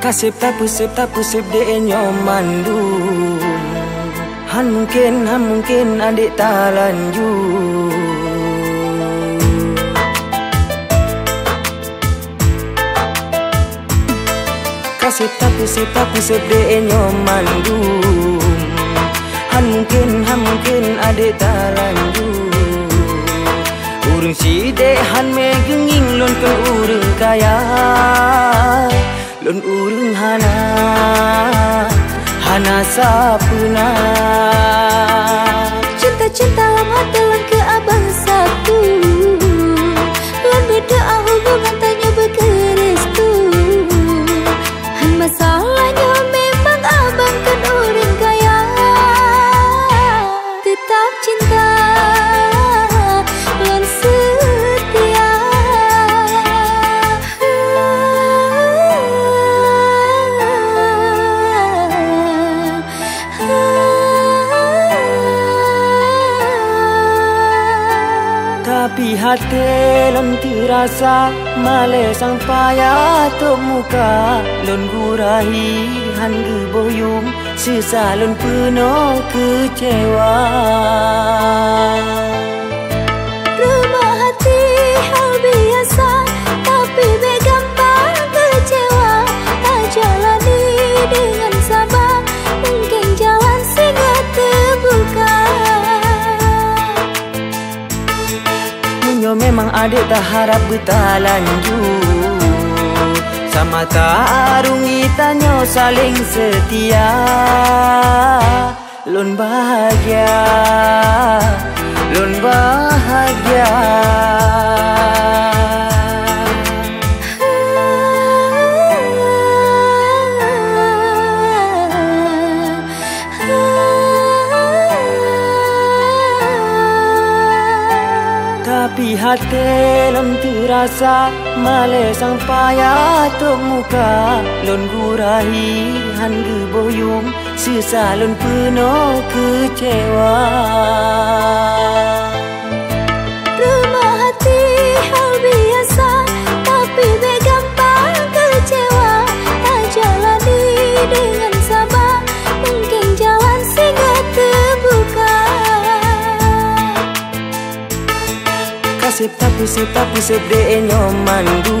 Kasip tak pusip tak pusip de nyomandu Han mungkin han mungkin adik tak lanjut Kasip tak pusip tak pusip de nyomandu Han mungkin han mungkin adik tak lanjut Urung si de han me genging lon ke urung kaya. Lon urung hana hana sapuna cinta cinta Tapi hati lon terasa male sang payah tok muka lon gurahi han boyum sisa lon penuh kecewa. Memang adik tak harap bertalanjut Sama tak arungi tanya saling setia. Lun bahagia Lun bahagia Tapi hati lon terasa male sang payah tok muka lon gurahi han boyum sisa lon penuh kecewa. Pusip tak pusip de nyomandu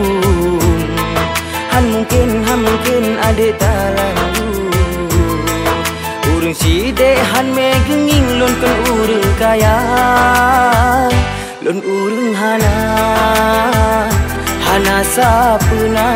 Han mungkin han mungkin ade tak lalu Urung si de han me genging lon kan urung kaya. Lon urung hana Hana sapuna